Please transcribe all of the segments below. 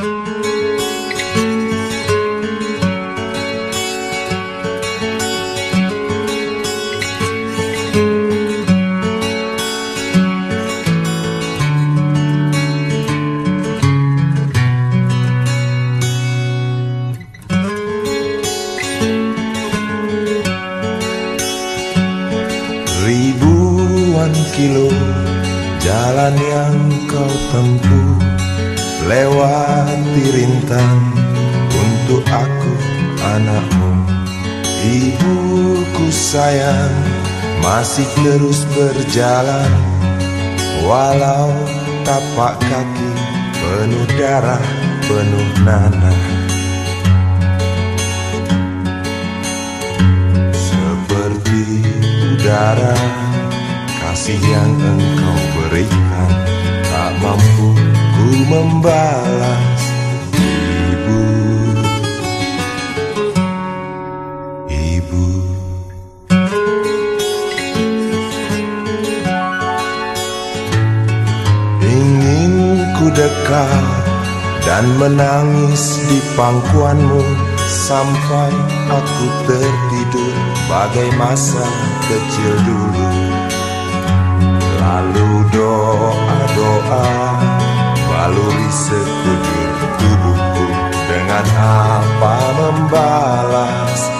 Ribuan berjalan Walau pangkuanmu Sampai aku tertidur bagai masa kecil dulu. Lalu doa-doa baluri sekujur tubuhku Dengan apa membalas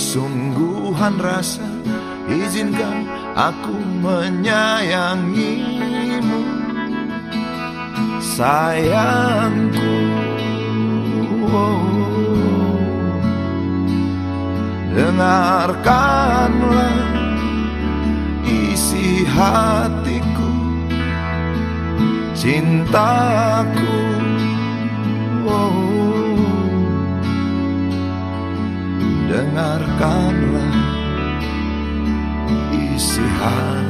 kesungguhan rasa Izinkan aku menyayangimu. Sayangku Dengarkanlah isi hatiku Cintaku oh, Dengarkanlah isi hatiku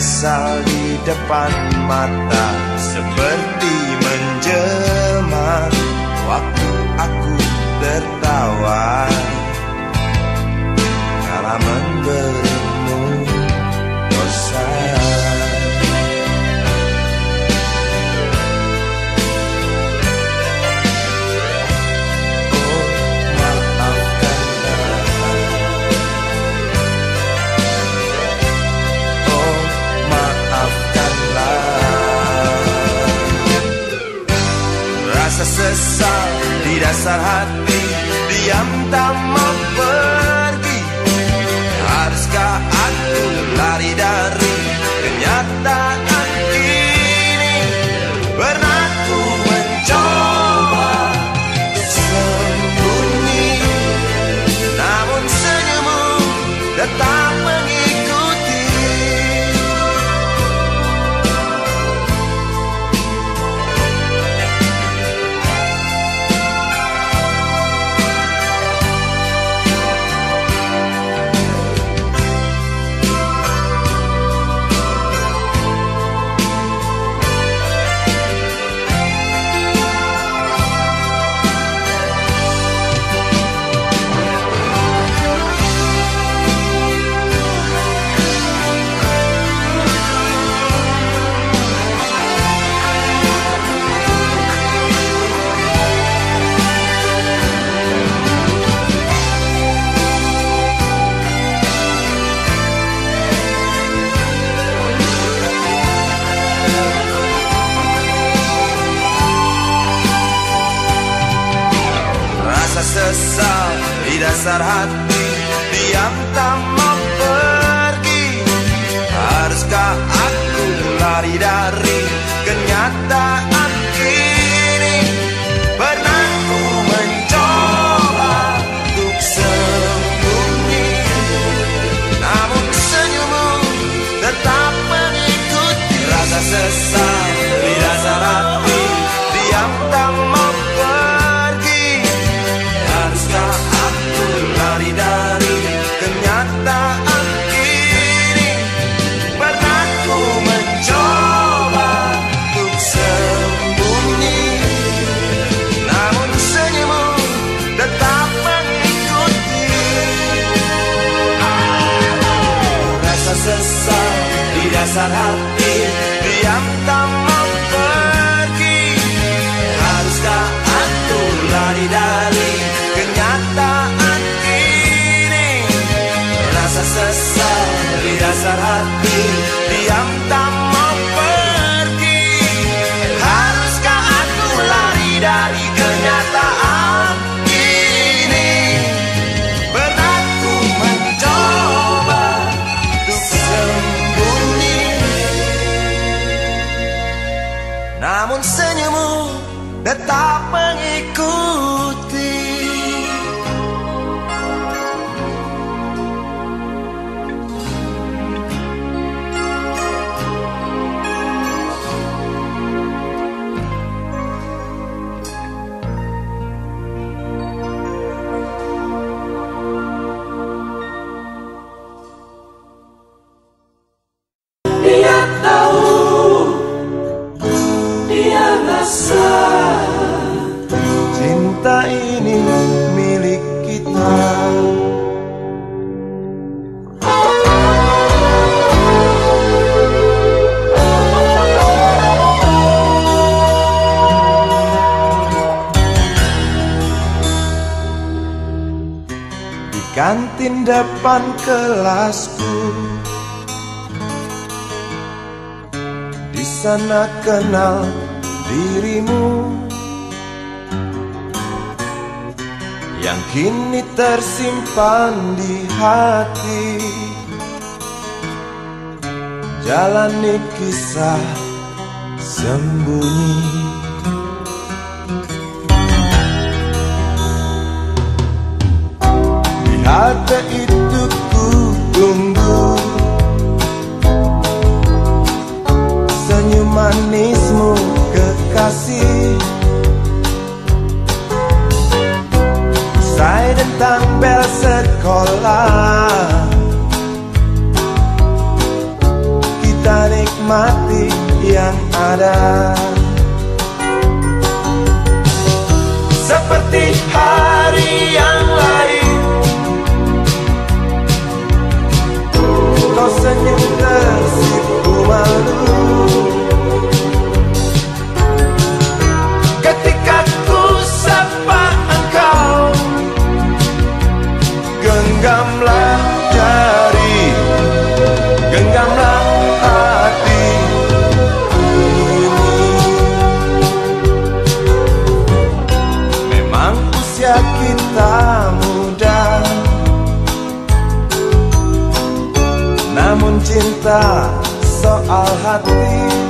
menyesal di depan mata Seperti menjelma. Waktu aku tertawa. Kala menyesal di dasar hati diam Sarat Tidak mau pergi. Haruskah aku lari dari cermin depan kelasku. Di sana kenal dirimu. Yang kini tersimpan di hati. Jalani kisah sembunyi. Kata itu ku tunggu. Senyum manismu kekasih. Usai tentang bel sekolah. Kita nikmati yang ada. Seperti hari yang lain. second, third, cerita soal hati.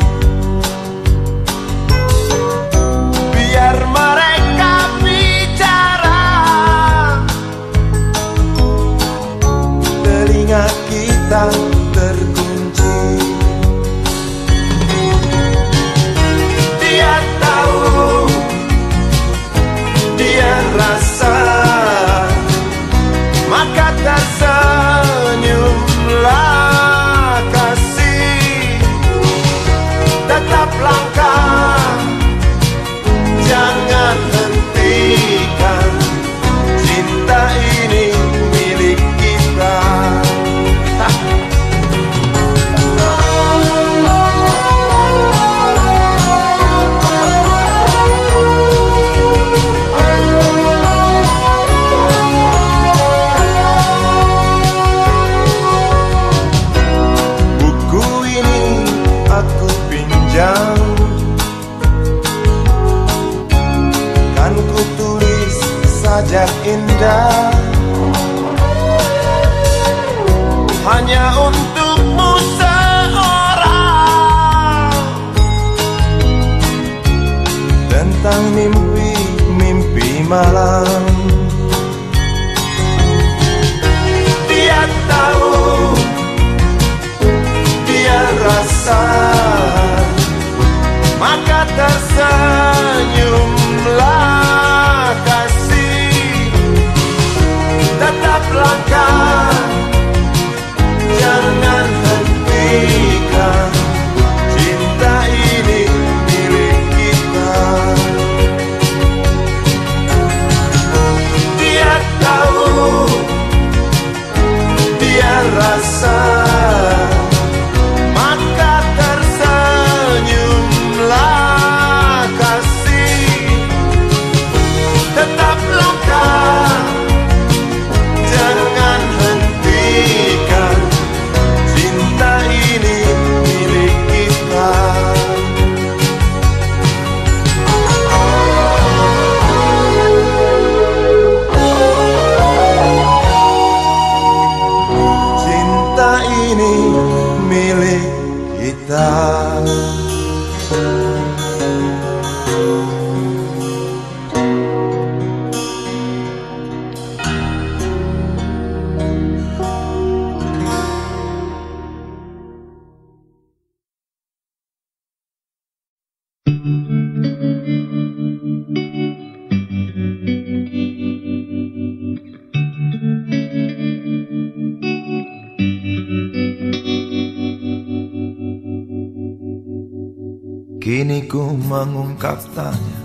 Kini ku mengungkap tanya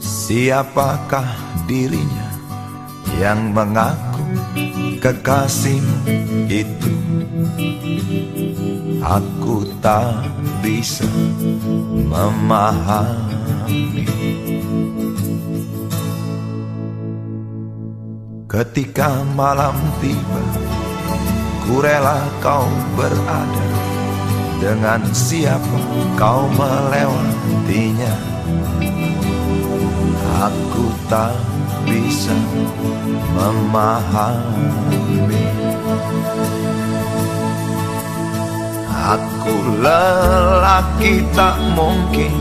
Siapakah dirinya Yang mengaku kekasihmu itu? Aku tak bisa memahami. Ketika malam tiba Ku rela kau berada dengan siapa kau melewatinya Aku tak bisa memahami. Aku lelaki tak mungkin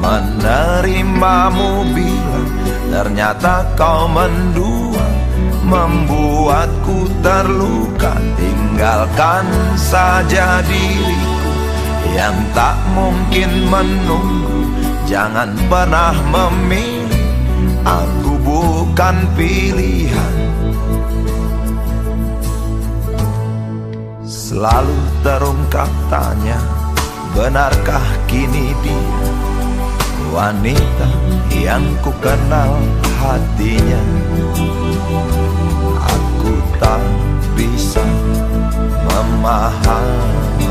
menerimamu bila Ternyata kau mendua Membuatku terluka. Tinggalkan saja diriku yang tak mungkin menunggu Jangan pernah memilih Aku bukan pilihan. Selalu terungkap tanya Benarkah kini dia Wanita yang ku kenal hatinya? Aku tak bisa memahami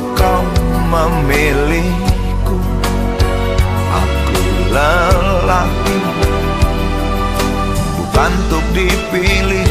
memilihku Aku lelaki. Bukan untuk dipilih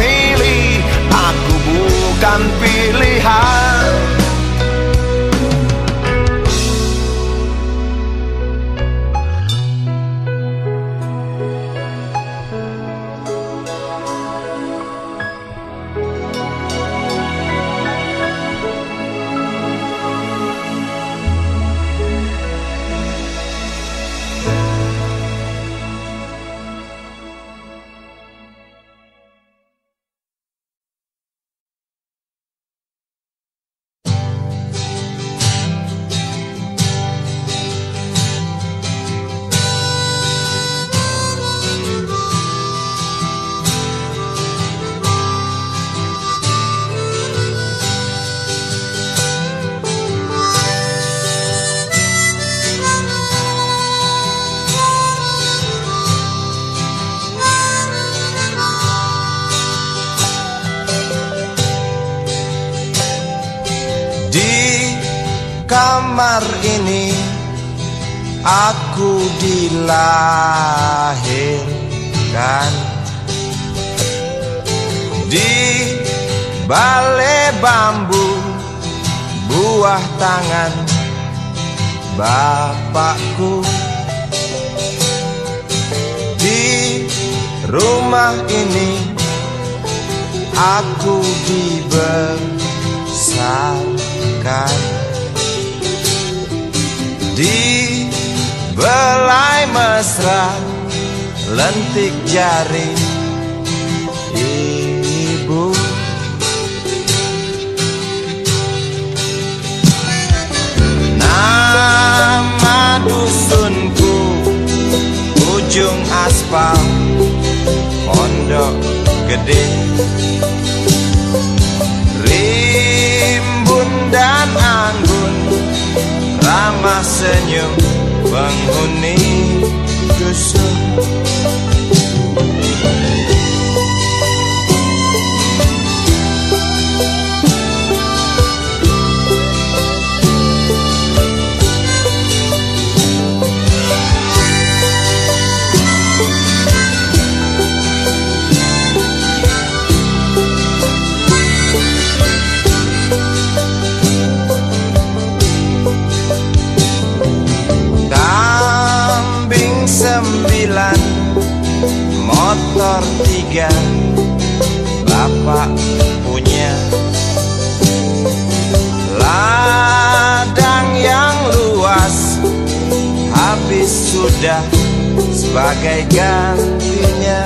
bukan pilihan tangan bapakku di rumah ini aku dibesarkan. Di belai mesra lentik jari dusunku ujung aspal pondok gede. Rimbun dan anggun ramah senyum penghuni dusun tiga Bapak punya Ladang yang luas. Habis sudah sebagai gantinya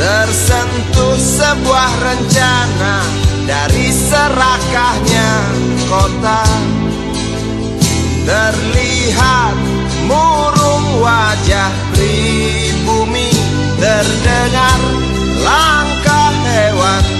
Tersentuh sebuah rencana Dari serakahnya kota. Terlihat murung wajah pribumi Terdengar langkah hewan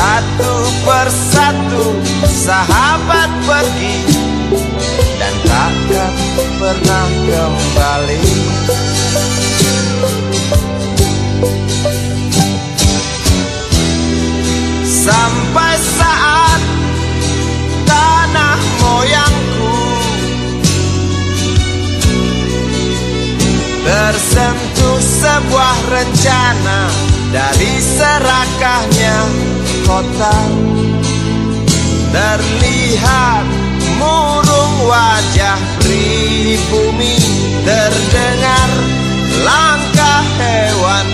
Satu persatu sahabat pergi Dan takkan pernah kembali. Sampai saat tanah moyangku Tersentuh sebuah rencana Dari serakahnya kota. Terlihat murung wajah pribumi Terdengar langkah hewan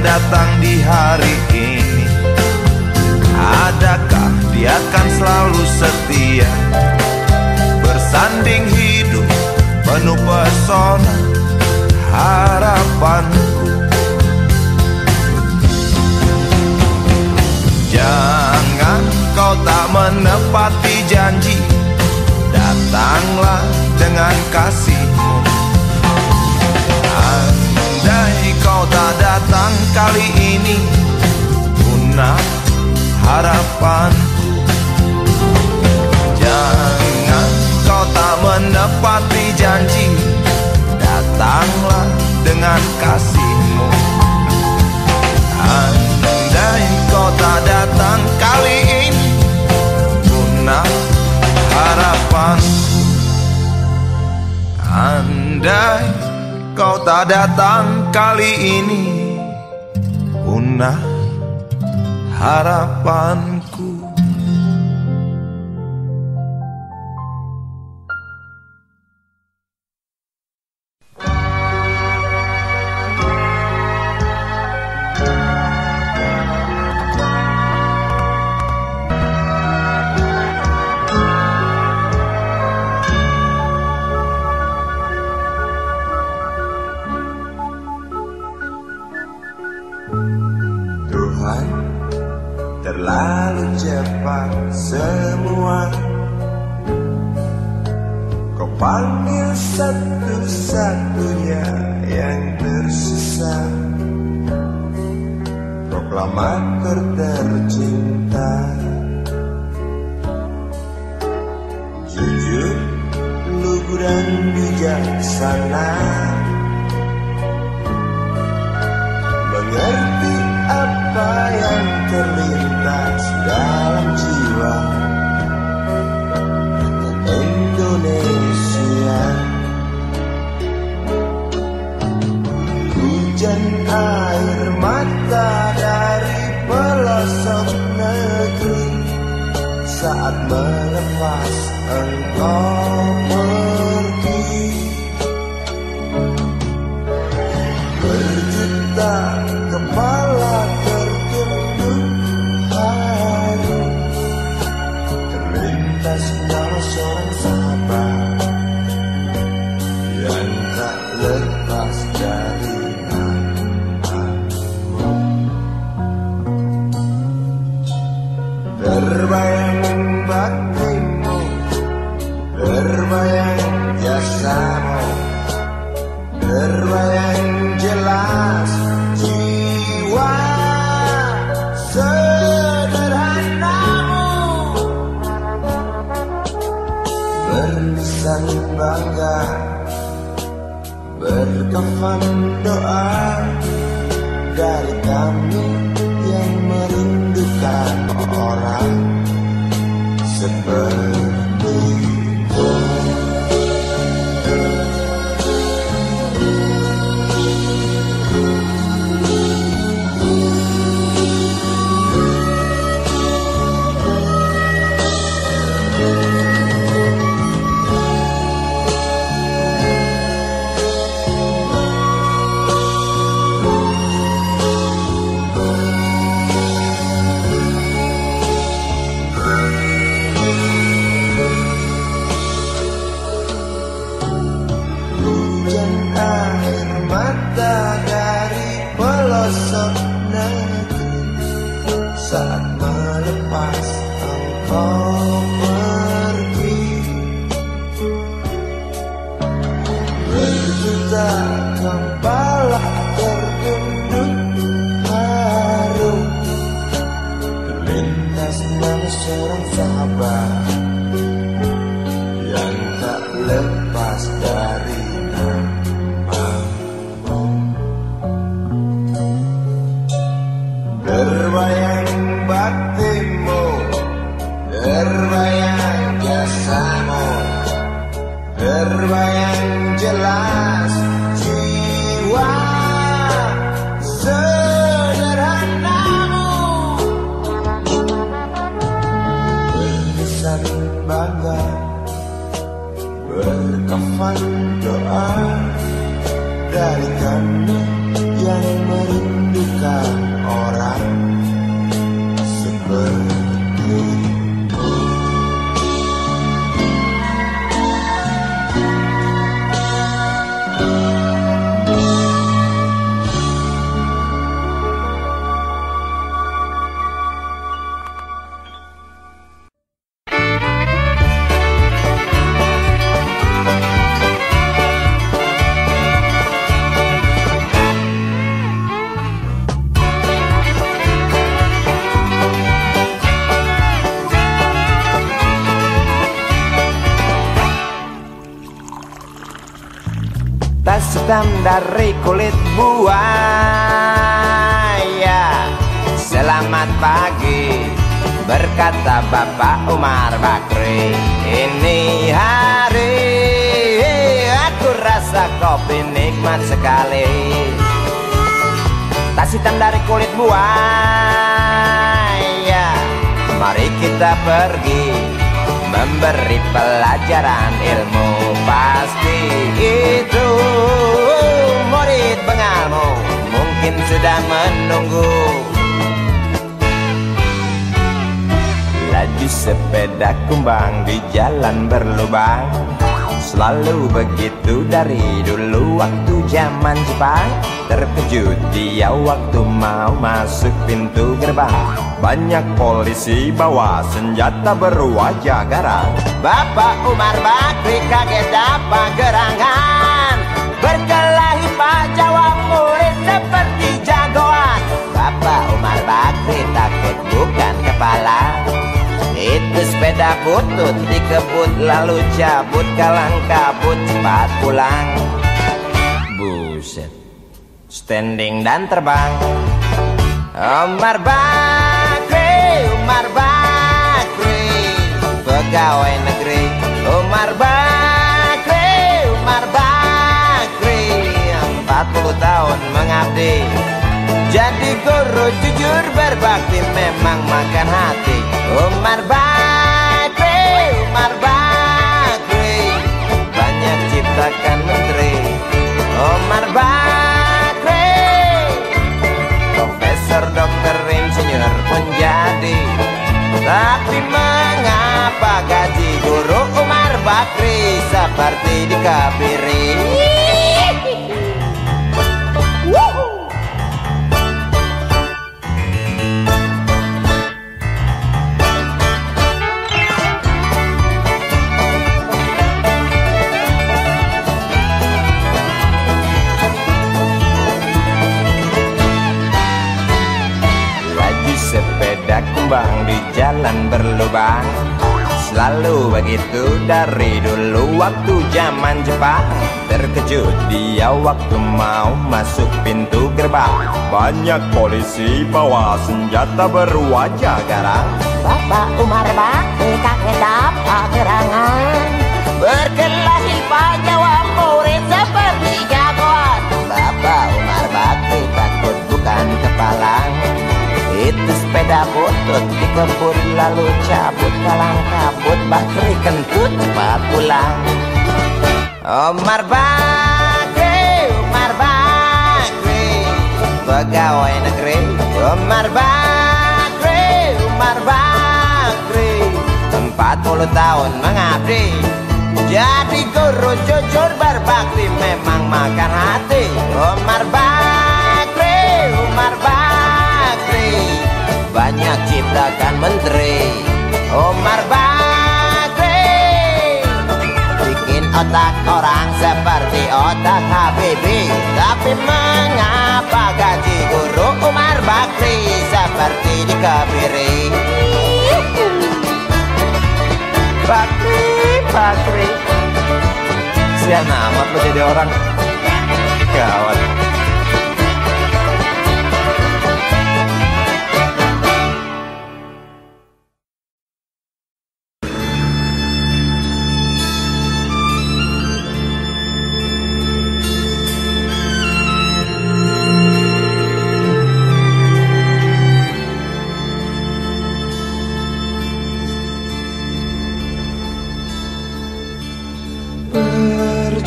datang di hari ini. Adakah dia akan selalu setia? Bersanding hidup penuh pesona harapanku. Jangan kau tak menepati janji. Datanglah dengan kasihmu kau tak datang kali ini. Punah harapanku Jangan kau tak menepati janji. Datanglah dengan kasihmu. Andai kau tak datang kali ini. Punah harapanku Andai kau tak datang kali ini. Punah harapanku dari kulit buaya. Selamat pagi Berkata Bapak Umar Bakri. Ini hari Aku rasa kopi nikmat sekali. Tas hitam dari kulit buaya. Mari kita pergi Memberi pelajaran ilmu. Pasti itu Mungkin sudah menunggu. Laju sepeda kumbang di jalan berlubang. Selalu begitu dari dulu waktu zaman Jepang. Terkejut dia waktu mau masuk pintu gerbang. Banyak polisi bawa senjata berwajah garang. Bapak Umar Bakri kaget apa gerangan? Berkelahi Pak kepala itu sepeda butut dikebut lalu cabut kalang kabut cepat pulang. Buset Standing dan terbang. Umar Bakri Umar Bakri Pegawai negeri. Umar Bakri Umar Bakri 40 tahun mengabdi guru jujur berbakti memang makan hati. Umar Bakri, Umar Bakri. Banyak ciptakan menteri. Umar Bakri. Profesor, dokter, insinyur pun jadi Tapi mengapa gaji guru Umar Bakri Seperti dikabiri kembang di jalan berlubang. Selalu begitu dari dulu waktu zaman Jepang. Terkejut dia waktu mau masuk pintu gerbang. Banyak polisi bawa senjata berwajah garang. Bapak Umar Bakri kakek dapat gerangan Berkelahi itu sepeda butut dikebut lalu cabut kalang kabut Bakri kentut cepat pulang? Omar Bakri, Omar Bakri Pegawai negeri. Omar Bakri, Omar Bakri Empat puluh tahun mengabdi. Jadi guru jujur berbakti Memang makan hati. Omar Bakri, Banyak ciptakan menteri. Omar Bakri. Bikin otak orang seperti otak Habibie. Tapi mengapa gaji guru Umar Bakri Seperti dikebiri? Bakri, Bakri. Sian amat lo jadi orang. Gawat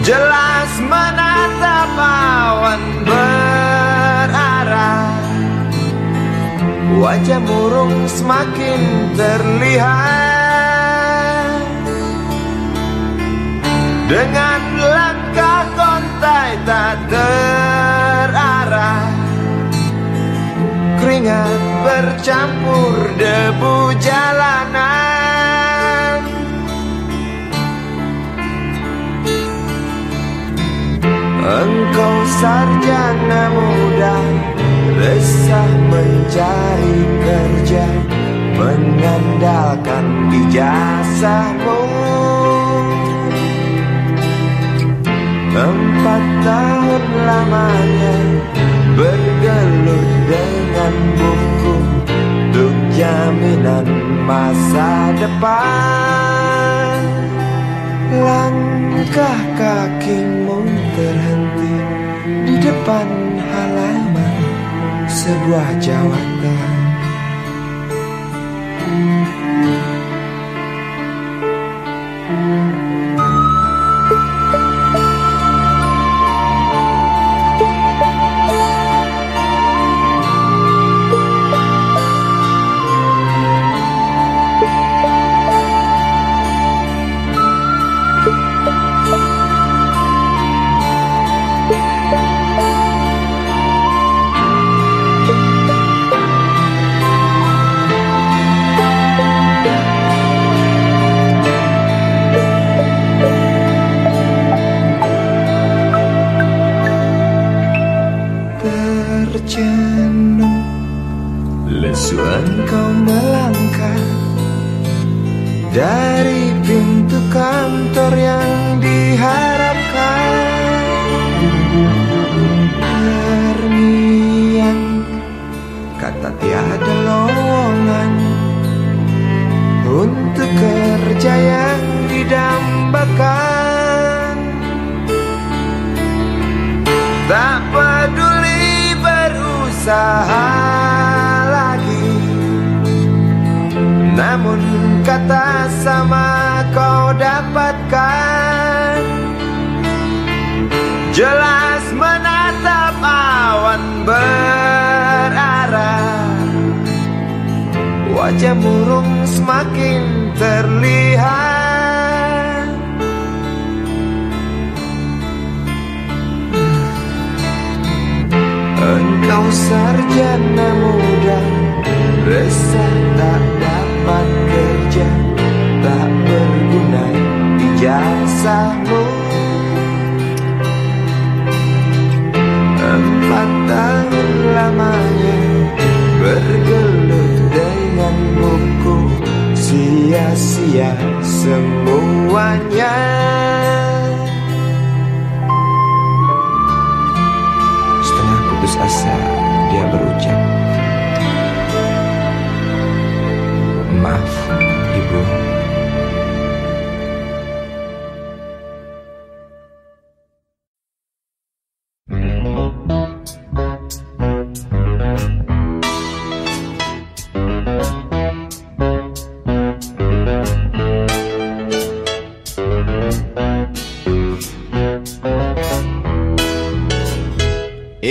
Jelas menatap awan berarah. Wajah murung semakin terlihat. Dengan langkah kontai tak terarah. Keringat bercampur debu jalanan Engkau sarjana muda Resah mencari kerja Mengandalkan ijazahmu. Empat tahun Sebuah jawatan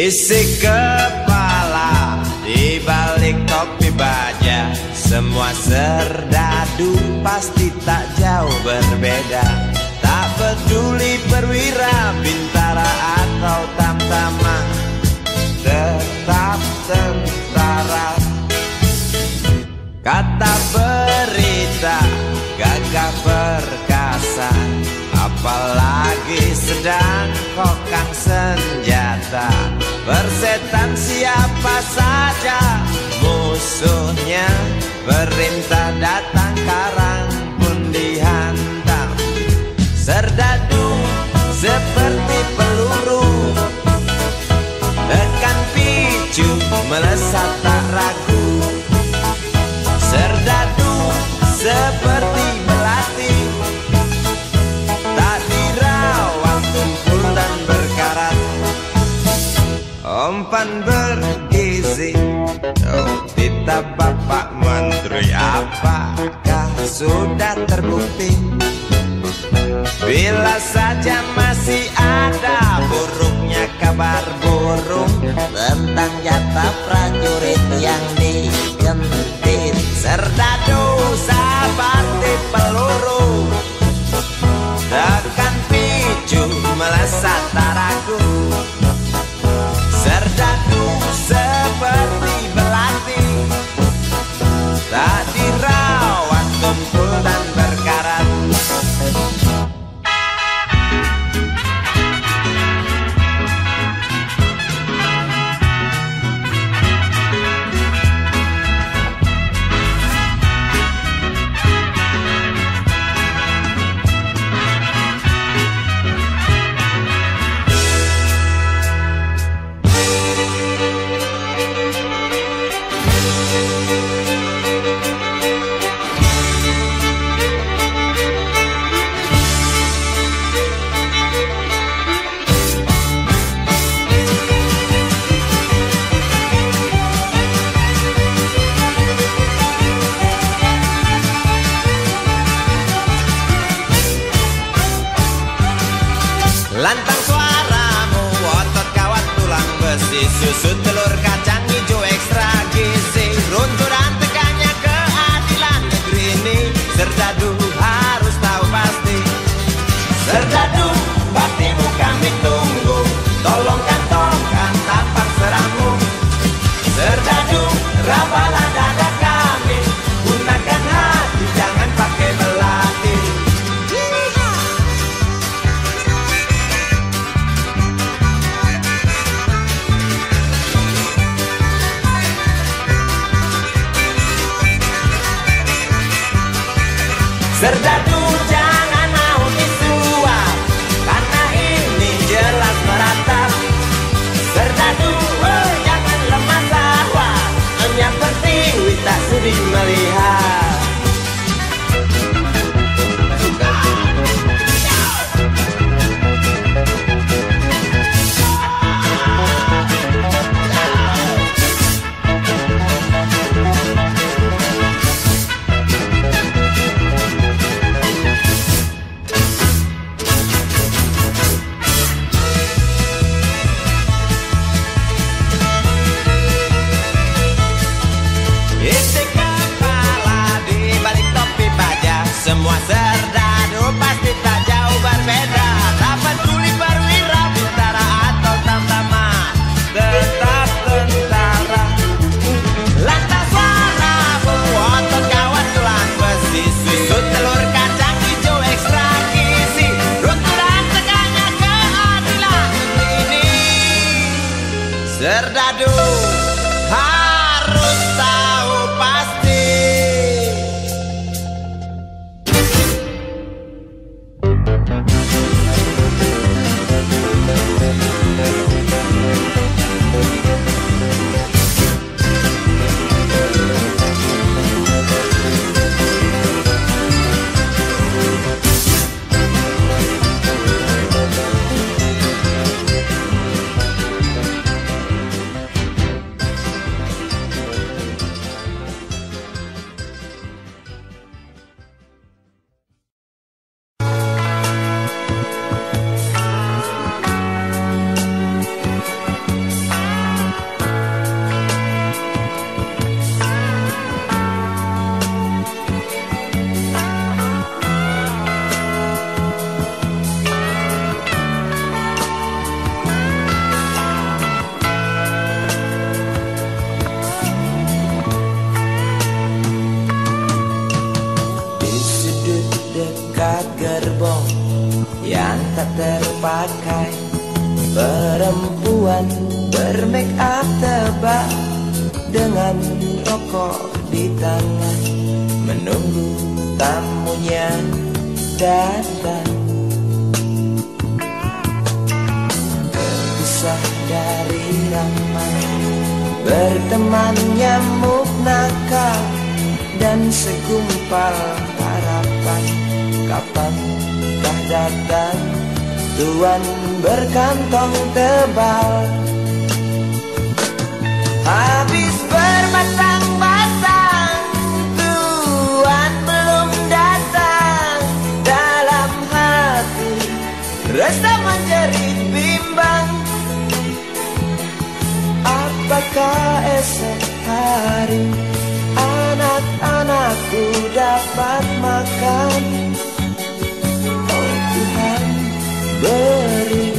Isi kepala di balik topi baja. Semua serdadu pasti tak jauh berbeda. Tak peduli perwira, bintara atau tamtama. Tetap tentara. Kata berita gagah perkasa. Apalagi sedang kokang senjata. Persetan siapa saja musuhnya Perintah datang karang pun dihantam. Serdadu seperti peluru Tekan picu melesat tak ragu Titah Bapak Menteri Apakah sudah terbukti? Bila saja masih ada buruknya kabar burung Tentang jatah prajurit yang digentit Serdadu seperti peluru. Tekan picu melesat Terpisah dari ramai Berteman nyamuk nakal dan segumpal harapan. Kapankah datang Tuan berkantong tebal? Habis bermasang-masang Esok hari Anak-anakku dapat makan. Oh Tuhan beri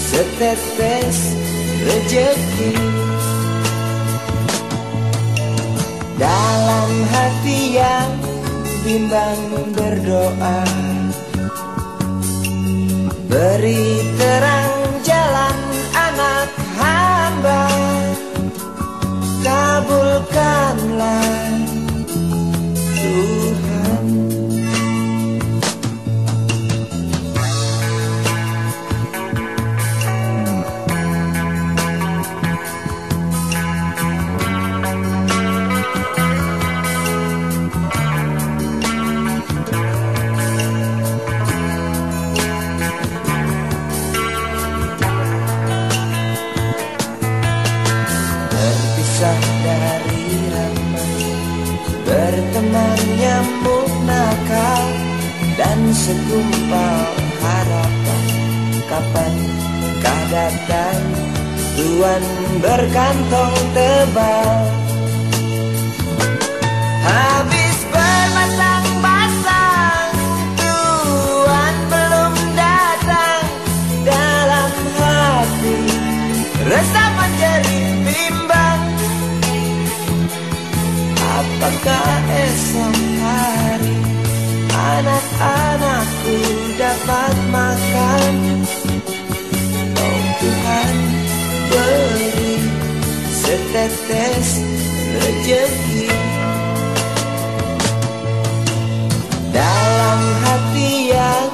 setetes rejeki. Dalam hati yang bimbang berdoa Beri terang jalan Kabulkanlah. Tuhan datang. Tuan berkantong tebal. Habis bermasang-masang Tuan belum datang. Dalam hati Rasa menjadi bimbang. Apakah esok hari Anak-anakku dapat makan setetes rejeki Dalam hati yang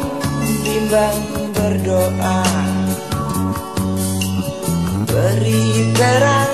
bimbang berdoa Beri terang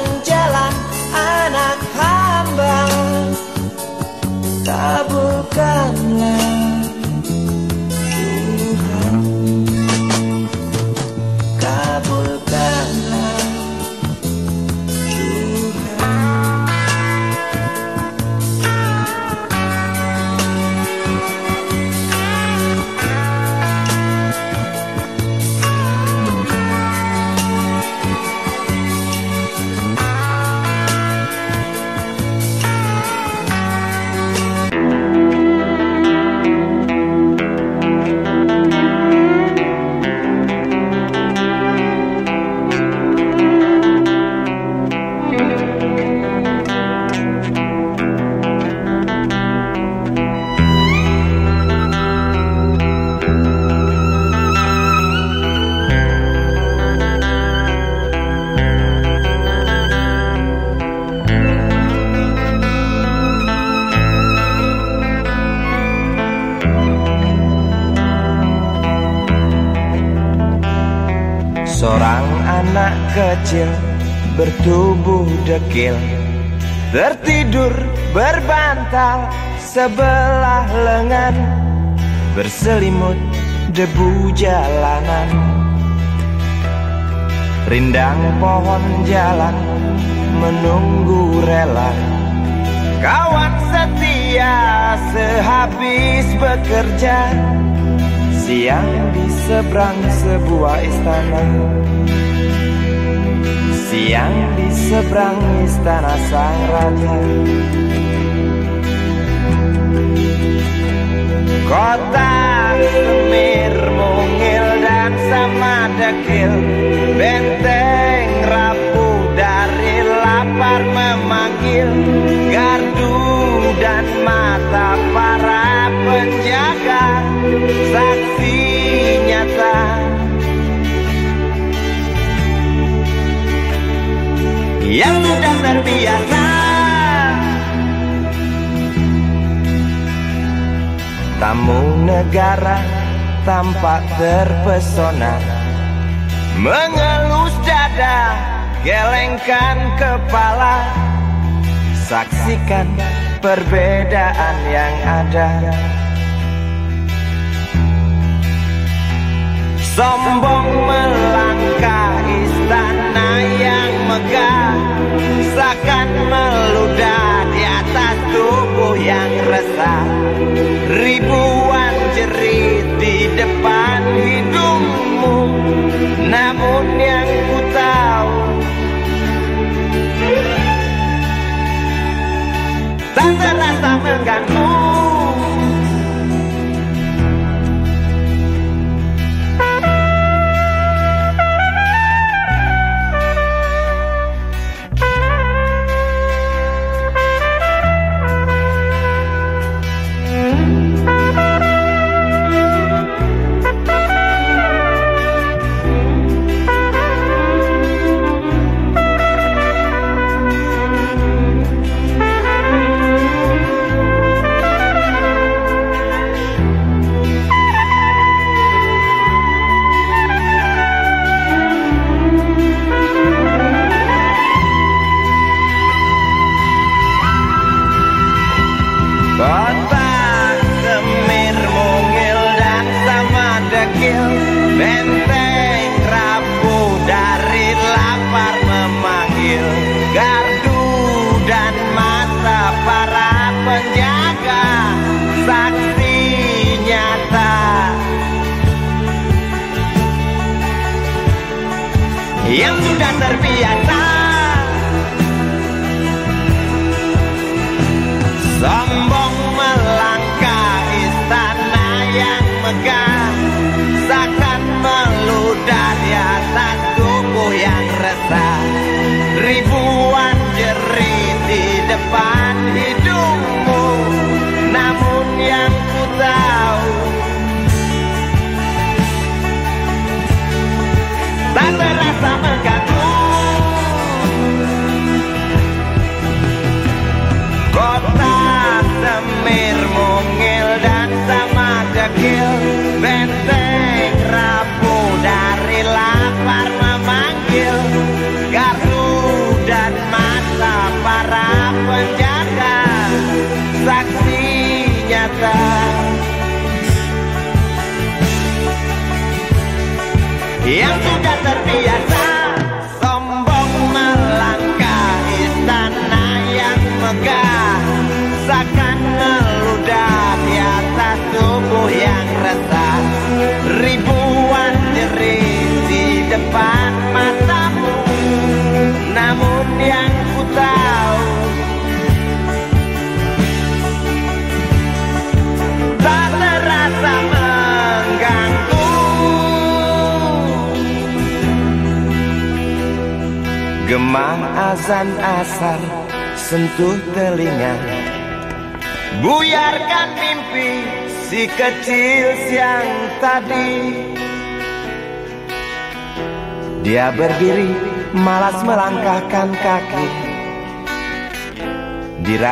sebelah lengan Berselimut debu jalanan. Rindang pohon jalan menunggu rela. Kawan setia sehabis bekerja Siang di seberang sebuah istana. Siang di seberang istana sang raja Kota semir mungil dan sama dekil. Benteng rapuh dari lapar memanggil. Gardu dan mata para penjaga. Saksi nyata. Yang sudah terbiasa Tamu negara tampak terpesona. Mengelus dada, gelengkan kepala. Saksikan perbedaan yang ada. Sombong melangkah istana yang megah. Seakan meludah yang resah. Ribuan jerit di depan hidungmu Namun yang ku tahu. Tak terasa mengganggu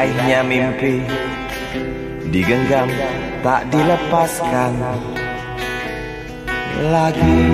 Diraihnya mimpi Digenggam tak dilepaskan Lagi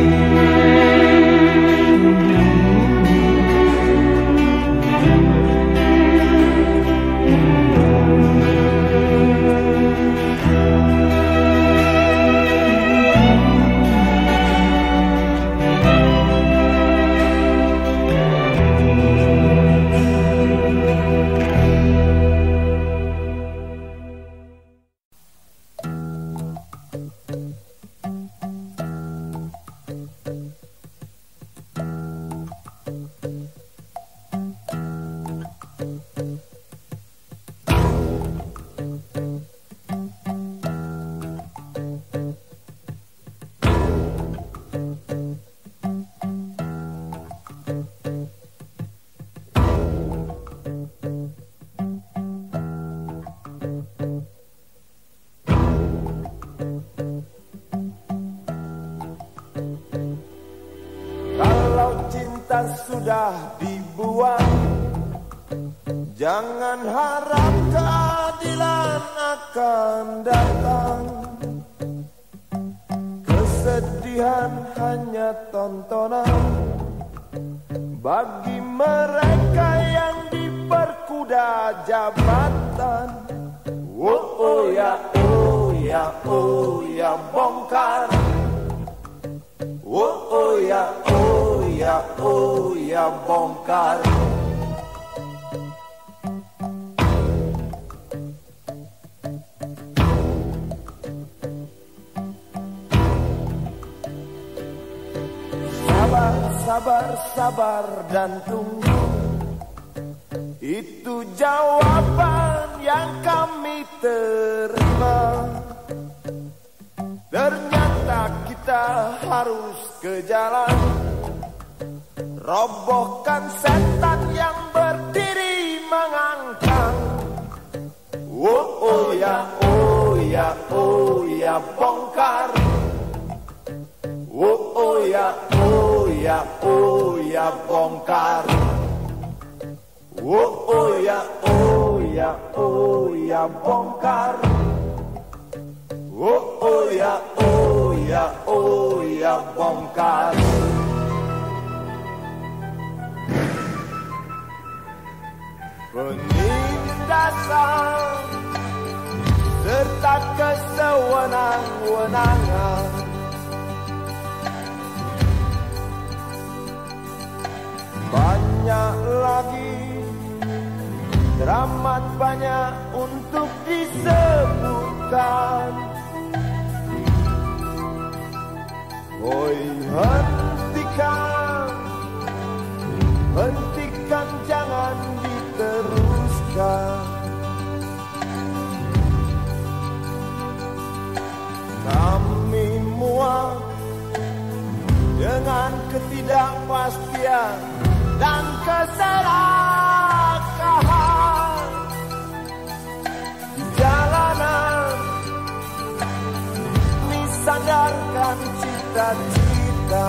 Teramat banyak untuk disebutkan Woi hentikan. Hentikan jangan diteruskan. Kami muak Dengan ketidakpastian dan kesalahan dan cinta.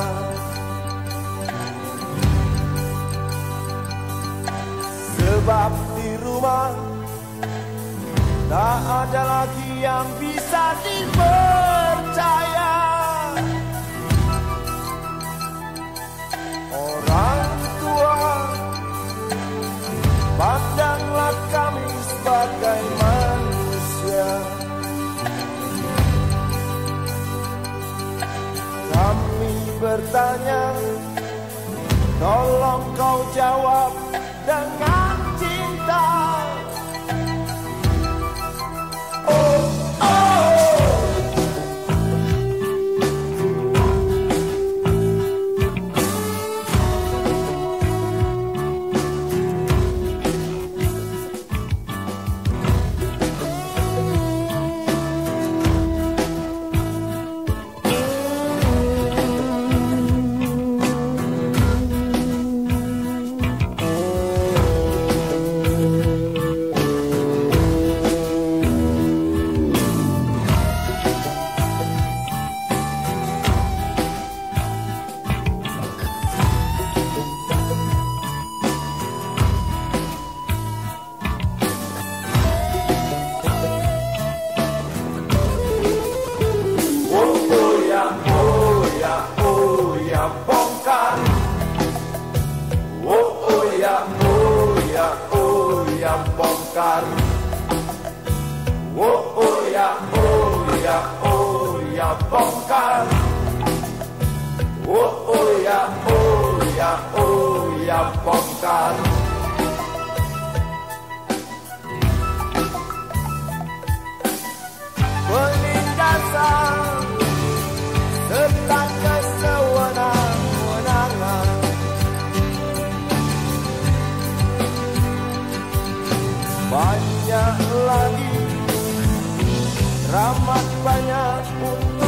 Sebab di rumah Tak ada lagi yang bisa dipercaya. bertanya Tolong kau jawab. love.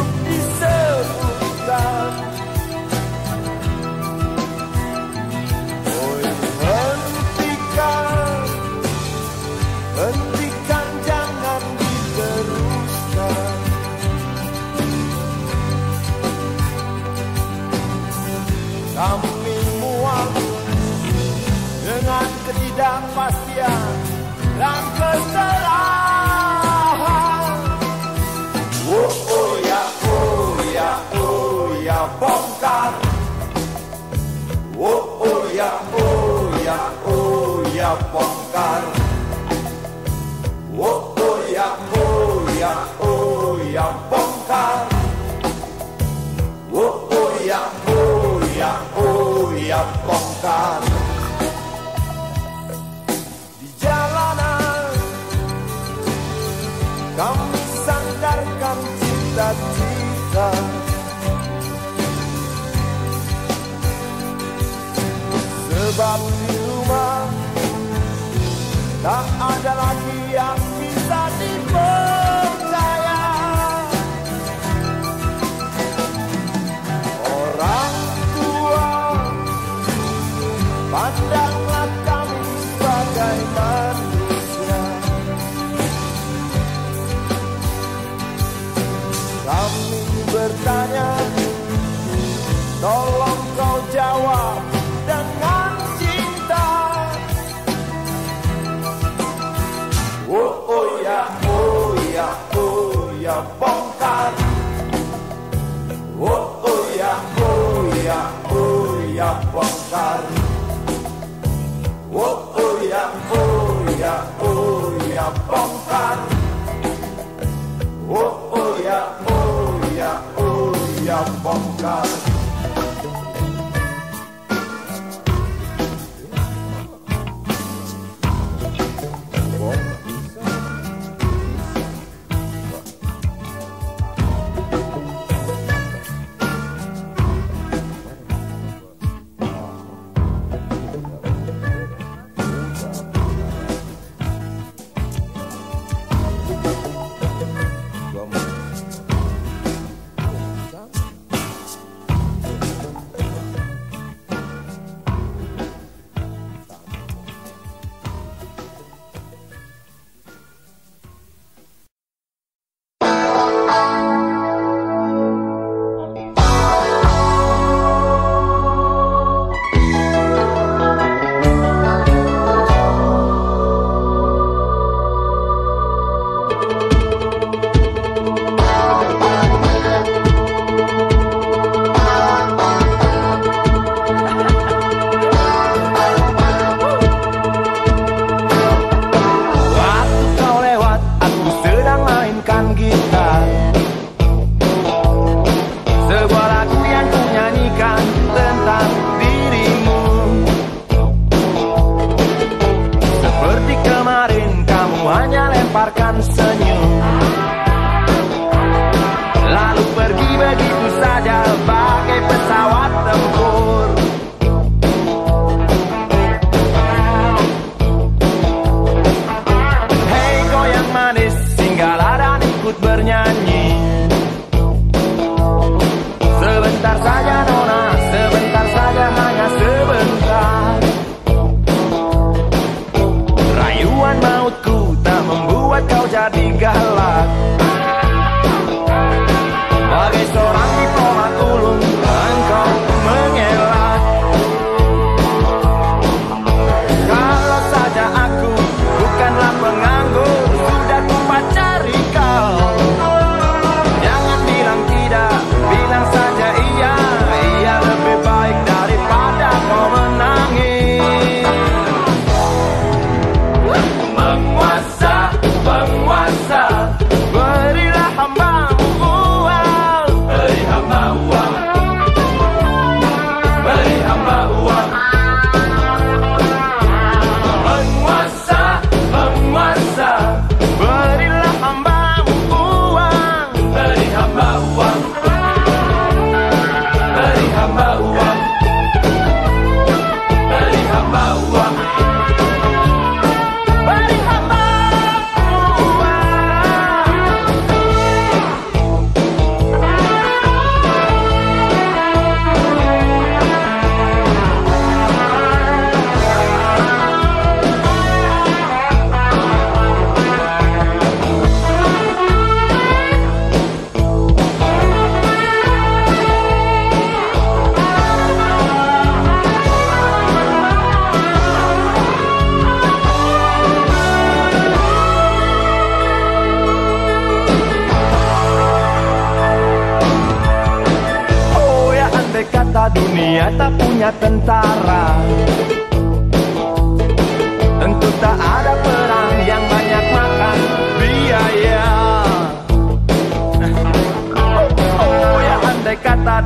Bongkar Oh oh ya oh ya oh ya bongkar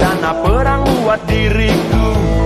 Tanah perang buat diriku.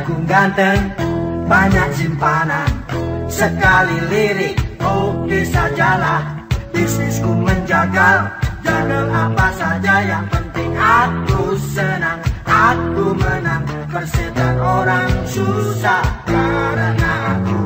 aku ganteng Banyak simpanan. Sekali lirik Oh bisa jalan. Bisnisku menjagal Jagal apa saja yang penting. Aku senang Aku menang. Persetan orang susah Karena aku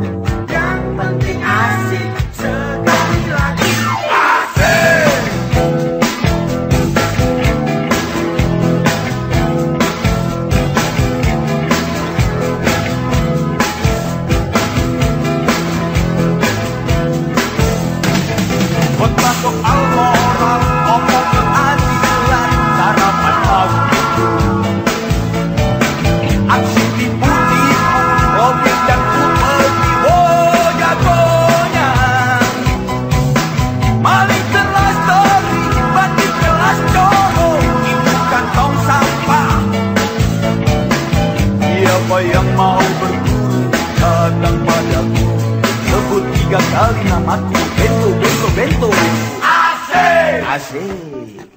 diga acá, Dinamarca, vendo, vendo, vendo. Así. Así.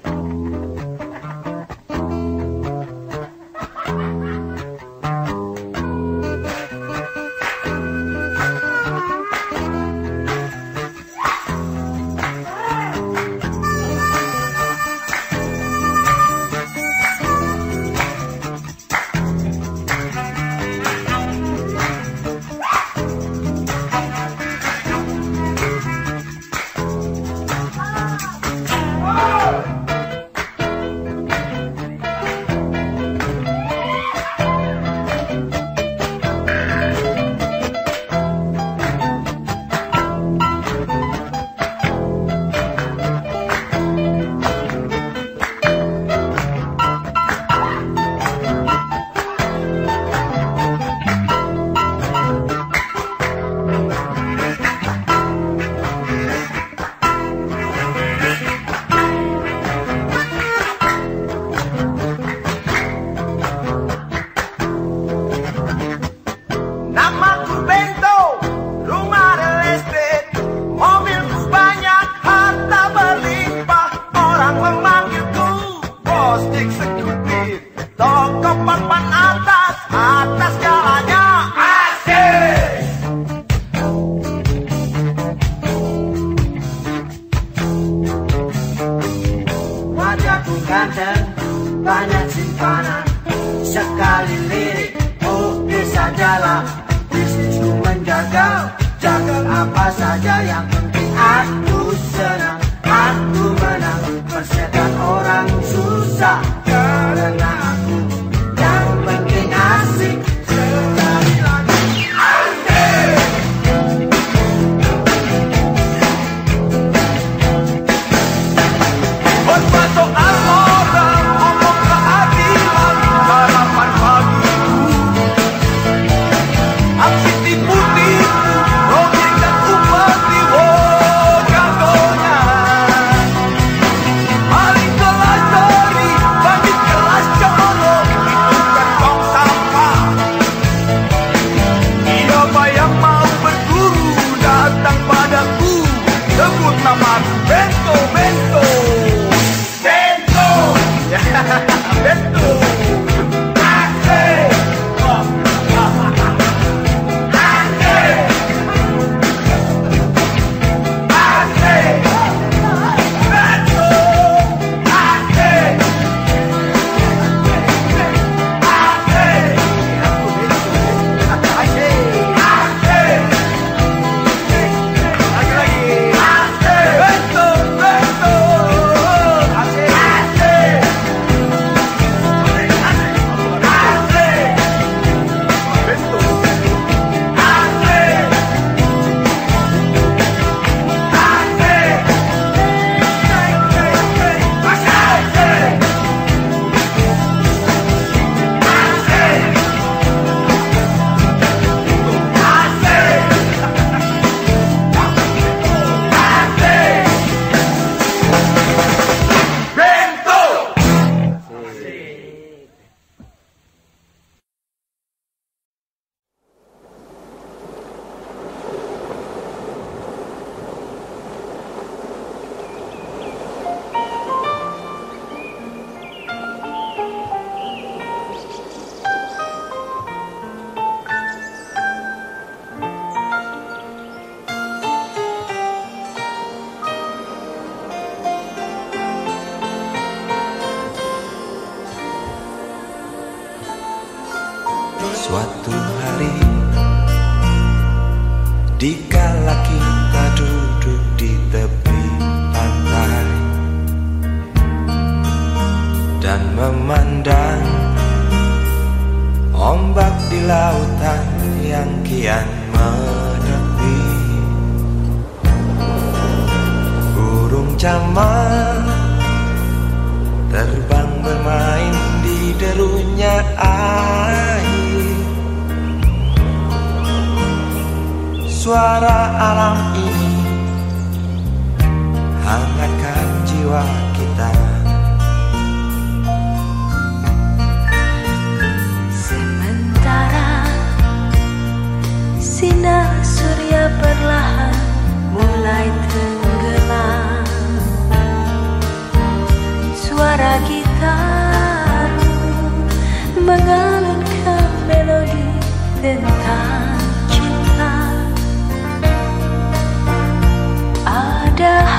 suara alam ini. Hangatkan jiwa kita. Sementara sinar surya perlahan mulai tenggelam. Suara gitar mengalunkan melodi tentang Yeah.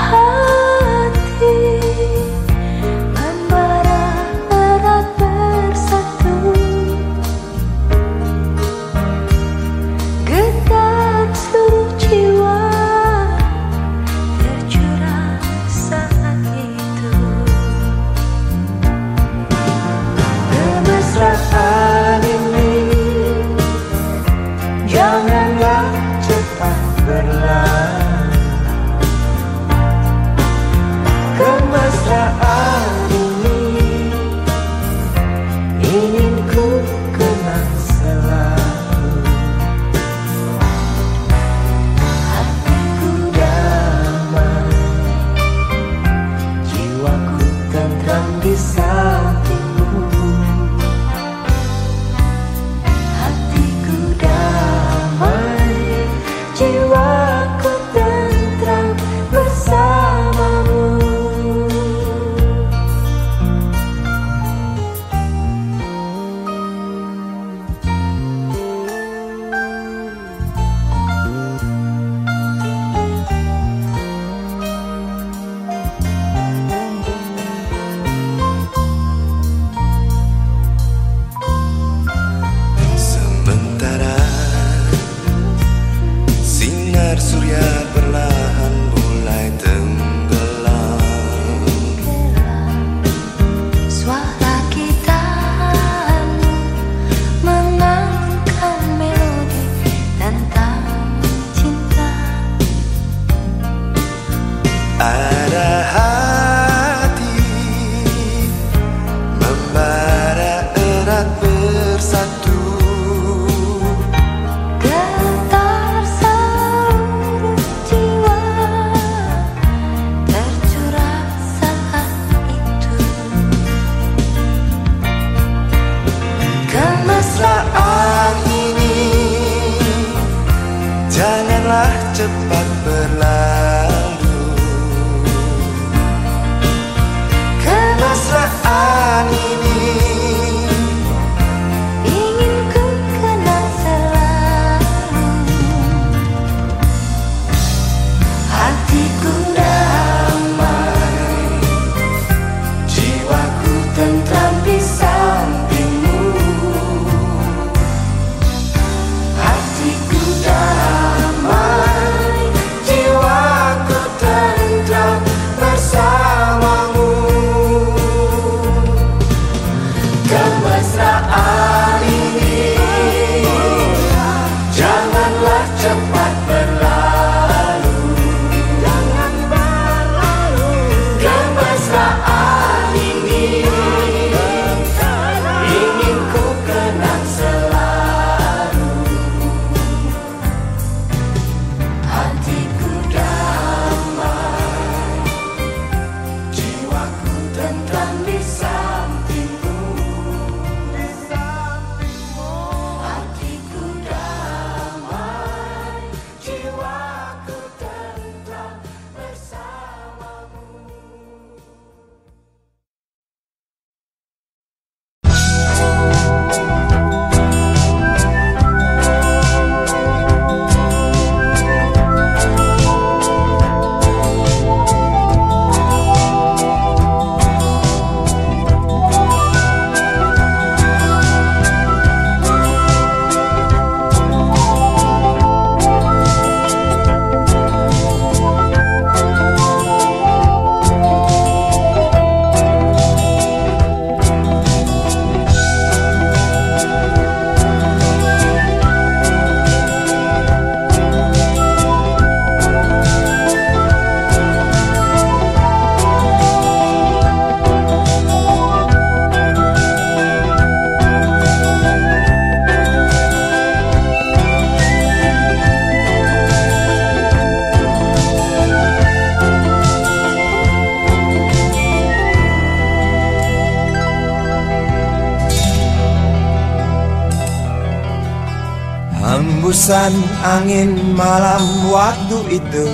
Hembusan angin malam waktu itu.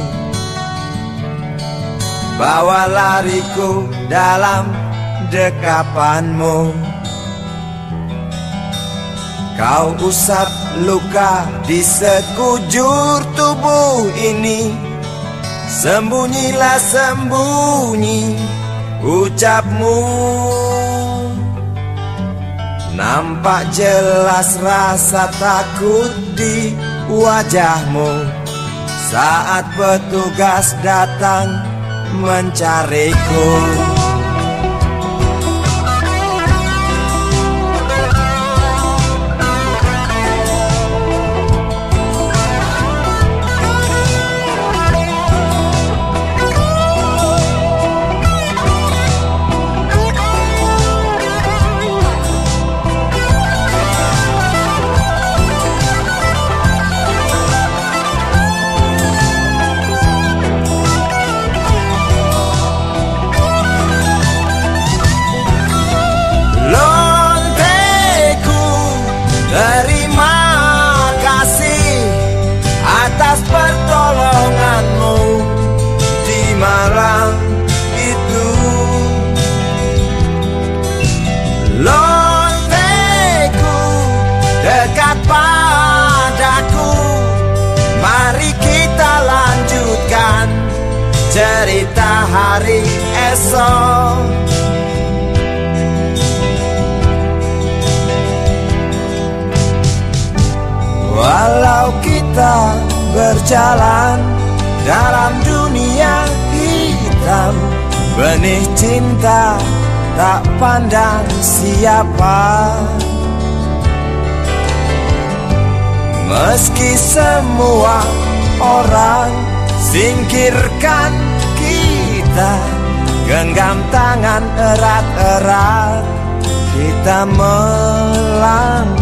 Bawa lariku dalam dekapanmu. Kau usap luka di sekujur tubuh ini. Sembunyilah sembunyi ucapmu. Nampak jelas rasa takut di wajahmu. Saat petugas datang mencariku kita berjalan dalam dunia hitam. Benih cinta tak pandang siapa. Meski semua orang singkirkan kita Genggam tangan erat-erat kita melangkah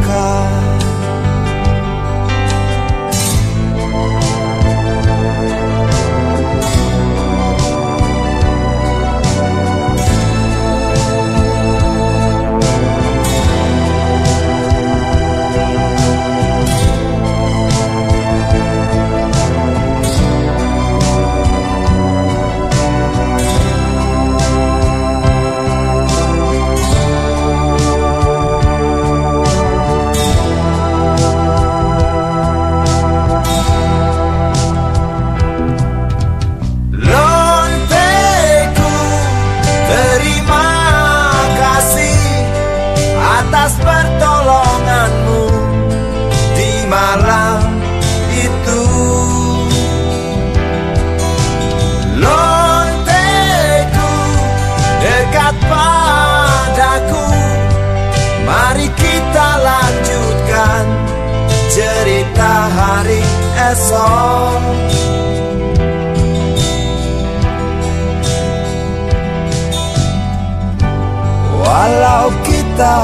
Walau kita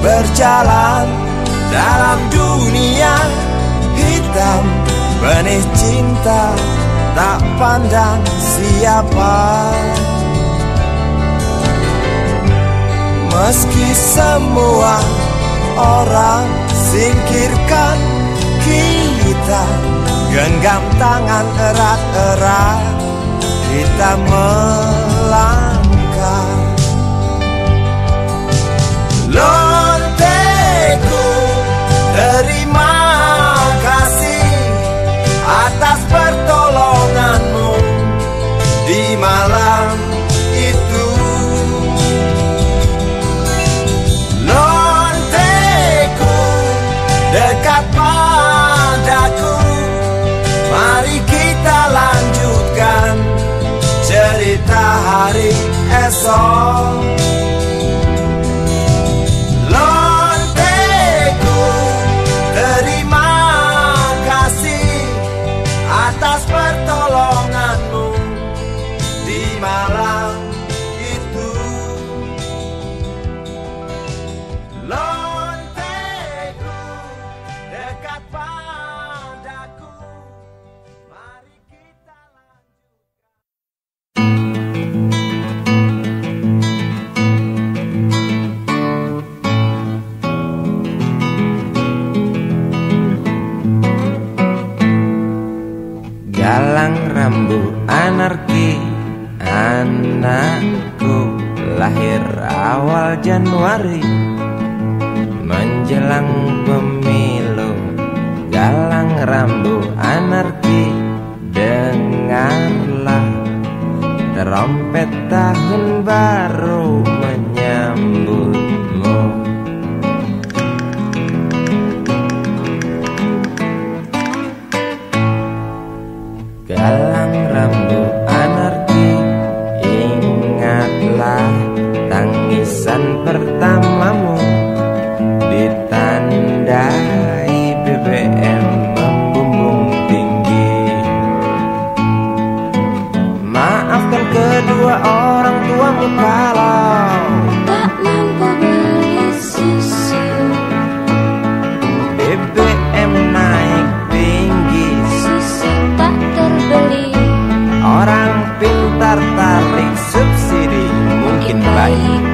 berjalan dalam dunia hitam Benih cinta tak pandang siapa. Meski semua orang singkirkan kita Genggam tangan erat-erat kita melangkah. Lonteku terima kasih atas pertolonganmu di malam song. lahir awal Januari Menjelang pemilu Galang rambu anarki. Dengarlah terompet tahun baru menyambut Bye.